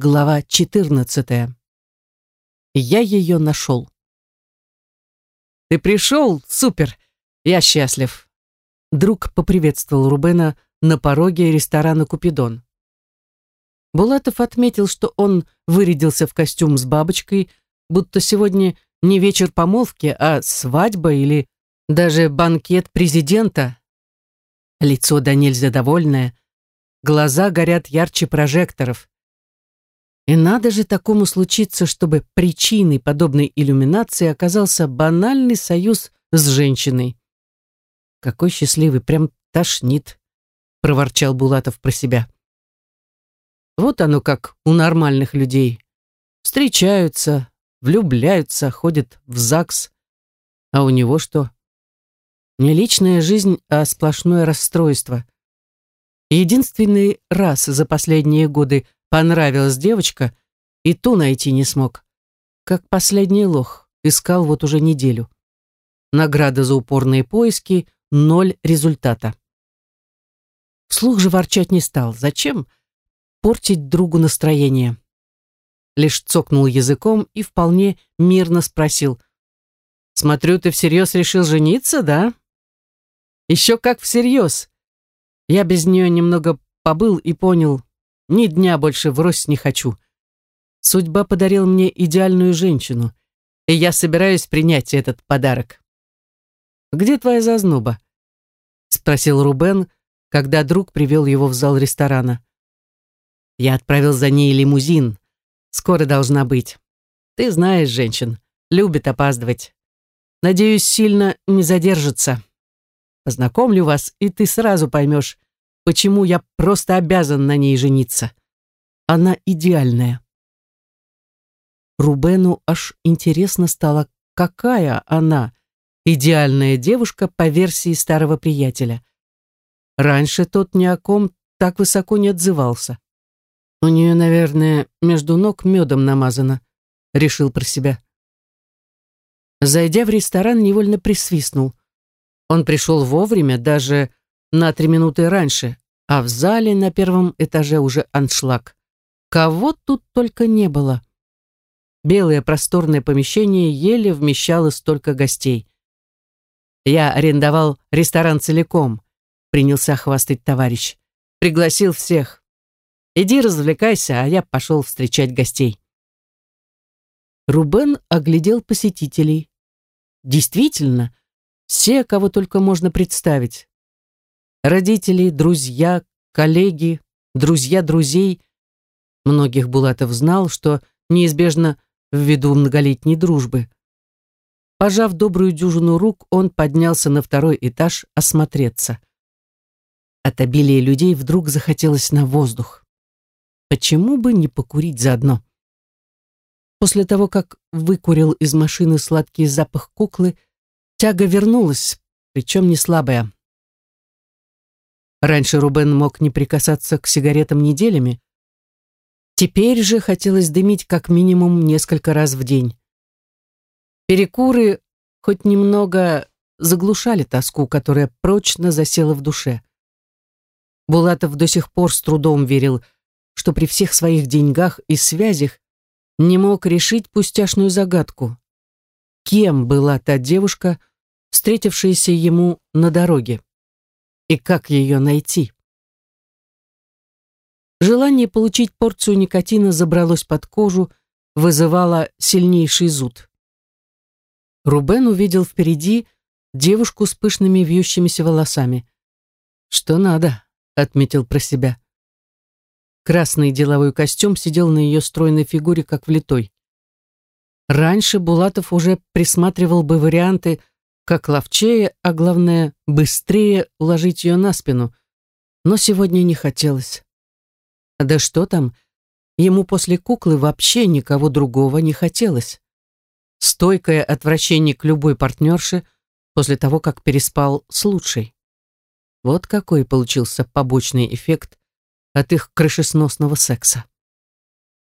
Глава 14. Я ее нашел. «Ты пришел? Супер! Я счастлив!» Друг поприветствовал Рубена на пороге ресторана «Купидон». Булатов отметил, что он вырядился в костюм с бабочкой, будто сегодня не вечер помолвки, а свадьба или даже банкет президента. Лицо да нельзя довольное, глаза горят ярче прожекторов. И надо же такому случиться, чтобы причиной подобной иллюминации оказался банальный союз с женщиной. Какой счастливый, прям тошнит, проворчал Булатов про себя. Вот оно как у нормальных людей. Встречаются, влюбляются, ходят в ЗАГС. А у него что? Не личная жизнь, а сплошное расстройство. Единственный раз за последние годы Понравилась девочка, и ту найти не смог. Как последний лох, искал вот уже неделю. Награда за упорные поиски — ноль результата. Вслух же ворчать не стал. Зачем портить другу настроение? Лишь цокнул языком и вполне мирно спросил. «Смотрю, ты всерьез решил жениться, да?» «Еще как всерьез!» Я без нее немного побыл и понял, ни дня больше врозь не хочу. Судьба подарила мне идеальную женщину, и я собираюсь принять этот подарок. «Где твоя зазноба?» — спросил Рубен, когда друг привел его в зал ресторана. «Я отправил за ней лимузин. Скоро должна быть. Ты знаешь женщин, любит опаздывать. Надеюсь, сильно не задержится. Познакомлю вас, и ты сразу поймешь, почему я просто обязан на ней жениться. Она идеальная. Рубену аж интересно стало, какая она, идеальная девушка по версии старого приятеля. Раньше тот ни о ком так высоко не отзывался. У нее, наверное, между ног медом намазано, решил про себя. Зайдя в ресторан, невольно присвистнул. Он пришел вовремя, даже на три минуты раньше, а в зале на первом этаже уже аншлаг. Кого тут только не было. Белое просторное помещение еле вмещало столько гостей. Я арендовал ресторан целиком, принялся хвастать товарищ. Пригласил всех. Иди развлекайся, а я пошел встречать гостей. Рубен оглядел посетителей. Действительно, все, кого только можно представить. Родители, друзья, коллеги, друзья друзей. Многих Булатов знал, что неизбежно ввиду многолетней дружбы. Пожав добрую дюжину рук, он поднялся на второй этаж осмотреться. От обилия людей вдруг захотелось на воздух. Почему бы не покурить заодно? После того, как выкурил из машины сладкий запах куклы, тяга вернулась, причем не слабая. Раньше Рубен мог не прикасаться к сигаретам неделями. Теперь же хотелось дымить как минимум несколько раз в день. Перекуры хоть немного заглушали тоску, которая прочно засела в душе. Булатов до сих пор с трудом верил, что при всех своих деньгах и связях не мог решить пустяшную загадку. Кем была та девушка, встретившаяся ему на дороге? И как ее найти. Желание получить порцию никотина забралось под кожу, вызывало сильнейший зуд. Рубен увидел впереди девушку с пышными вьющимися волосами. «Что надо», — отметил про себя. Красный деловой костюм сидел на ее стройной фигуре, как влитой. Раньше Булатов уже присматривал бы варианты как ловчее, а главное, быстрее уложить ее на спину. Но сегодня не хотелось. Да что там, ему после куклы вообще никого другого не хотелось. Стойкое отвращение к любой партнерше после того, как переспал с лучшей. Вот какой получился побочный эффект от их крышесносного секса.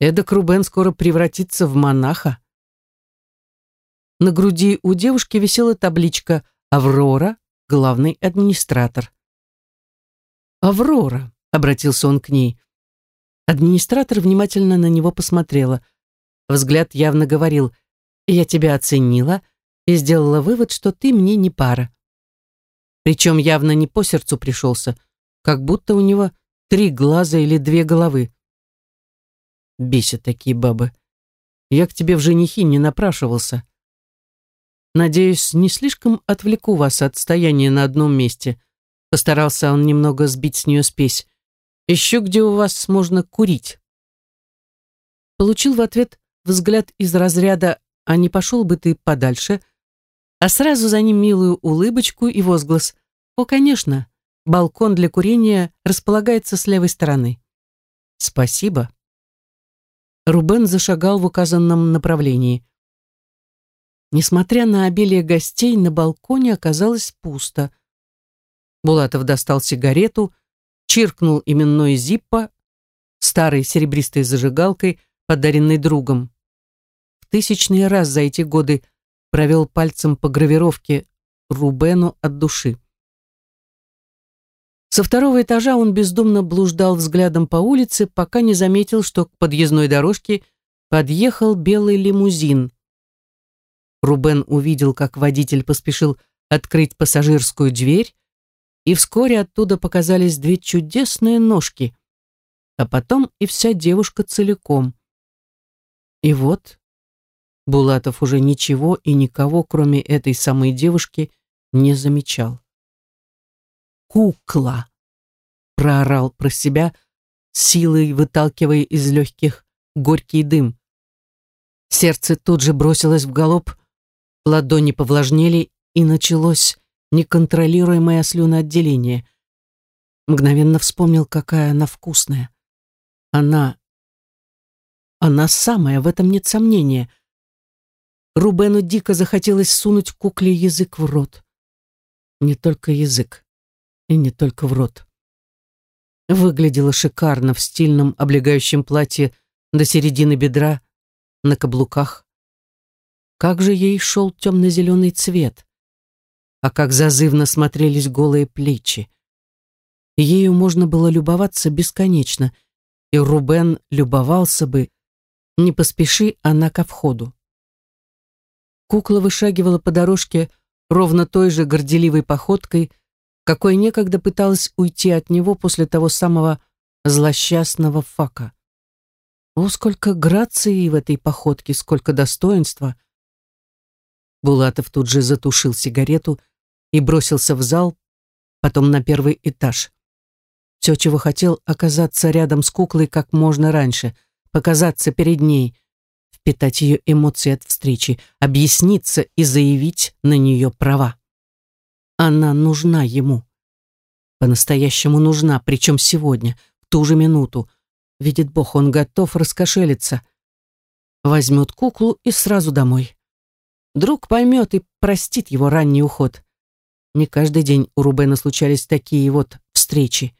Эдак Рубен скоро превратится в монаха. На груди у девушки висела табличка «Аврора, главный администратор». «Аврора», — обратился он к ней, Администратор внимательно на него посмотрела. Взгляд явно говорил «Я тебя оценила и сделала вывод, что ты мне не пара». Причем явно не по сердцу пришелся, как будто у него три глаза или две головы. Бесят такие бабы. Я к тебе в женихи не напрашивался. Надеюсь, не слишком отвлеку вас от стояния на одном месте. Постарался он немного сбить с нее спесь. Ищу, где у вас можно курить. Получил в ответ взгляд из разряда «А не пошел бы ты подальше?» А сразу за ним милую улыбочку и возглас «О, конечно, балкон для курения располагается с левой стороны». «Спасибо». Рубен зашагал в указанном направлении. Несмотря на обилие гостей, на балконе оказалось пусто. Булатов достал сигарету, чиркнул именной Зиппо, старой серебристой зажигалкой, подаренной другом. В тысячный раз за эти годы провел пальцем по гравировке Рубену от души. Со второго этажа он бездумно блуждал взглядом по улице, пока не заметил, что к подъездной дорожке подъехал белый лимузин. Рубен увидел, как водитель поспешил открыть пассажирскую дверь, и вскоре оттуда показались две чудесные ножки, а потом и вся девушка целиком. И вот Булатов уже ничего и никого, кроме этой самой девушки, не замечал. «Кукла!» — проорал про себя, силой выталкивая из легких горький дым. Сердце тут же бросилось в галоп, Ладони повлажнели, и началось неконтролируемое слюноотделение. Мгновенно вспомнил, какая она вкусная. Она... Она самая, в этом нет сомнения. Рубену дико захотелось сунуть кукле язык в рот. Не только язык, и не только в рот. Выглядела шикарно в стильном облегающем платье до середины бедра, на каблуках. Как же ей шел темно-зеленый цвет! А как зазывно смотрелись голые плечи! Ею можно было любоваться бесконечно, и Рубен любовался бы, не поспеши она ко входу. Кукла вышагивала по дорожке ровно той же горделивой походкой, какой некогда пыталась уйти от него после того самого злосчастного фака. О, сколько грации в этой походке, сколько достоинства! Булатов тут же затушил сигарету и бросился в зал, потом на первый этаж. Все, чего хотел, оказаться рядом с куклой как можно раньше, показаться перед ней, впитать ее эмоции от встречи, объясниться и заявить на нее права. Она нужна ему. По-настоящему нужна, причем сегодня, в ту же минуту. Видит Бог, он готов раскошелиться. Возьмет куклу и сразу домой. Друг поймет и простит его ранний уход. Не каждый день у Рубена случались такие вот встречи.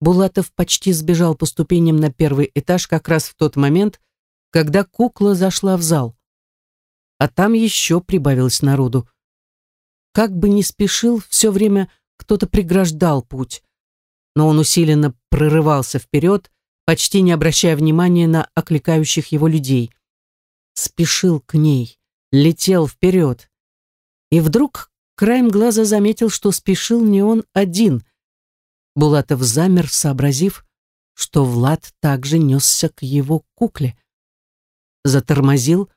Булатов почти сбежал по ступеням на первый этаж как раз в тот момент, когда кукла зашла в зал. А там еще прибавилось народу. Как бы ни спешил, все время кто-то преграждал путь. Но он усиленно прорывался вперед, почти не обращая внимания на окликающих его людей. Спешил к ней летел вперед. И вдруг краем глаза заметил, что спешил не он один. Булатов замер, сообразив, что Влад также несся к его кукле. Затормозил,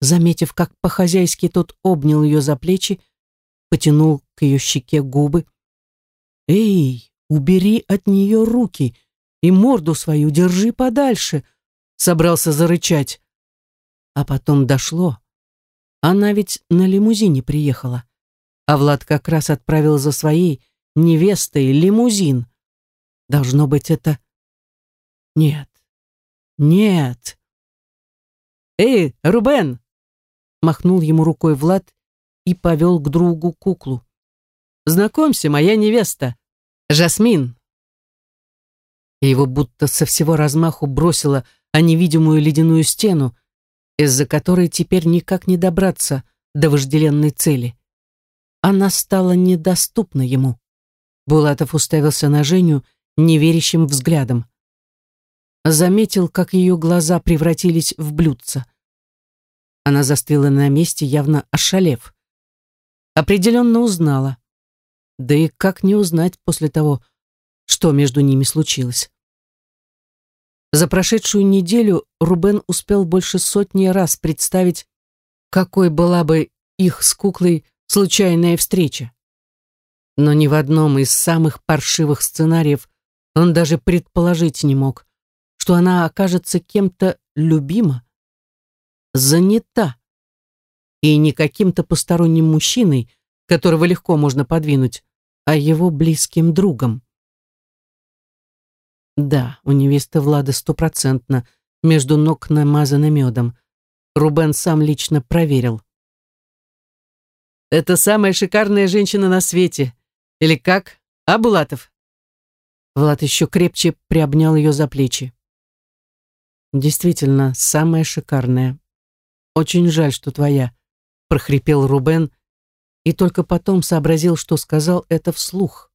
заметив, как по-хозяйски тот обнял ее за плечи, потянул к ее щеке губы. «Эй, убери от нее руки и морду свою держи подальше!» собрался зарычать. А потом дошло. Она ведь на лимузине приехала. А Влад как раз отправил за своей невестой лимузин. Должно быть это... Нет. Нет. «Эй, Рубен!» Махнул ему рукой Влад и повел к другу куклу. «Знакомься, моя невеста, Жасмин!» его будто со всего размаху бросило о невидимую ледяную стену, из-за которой теперь никак не добраться до вожделенной цели. Она стала недоступна ему. Булатов уставился на Женю неверящим взглядом. заметил, как ее глаза превратились в блюдца. Она застыла на месте, явно ошалев. Определенно узнала. Да и как не узнать после того, что между ними случилось. За прошедшую неделю Рубен успел больше сотни раз представить, какой была бы их с куклой случайная встреча. Но ни в одном из самых паршивых сценариев он даже предположить не мог, что она окажется кем-то любима, занята, и не каким-то посторонним мужчиной, которого легко можно подвинуть, а его близким другом. Да, у невесты Влада стопроцентно между ног намазано медом. Рубен сам лично проверил. «Это самая шикарная женщина на свете. Или как, а, Булатов?» Влад еще крепче приобнял ее за плечи. «Действительно, самая шикарная. Очень жаль, что твоя», — прохрипел Рубен, и только потом сообразил, что сказал это вслух.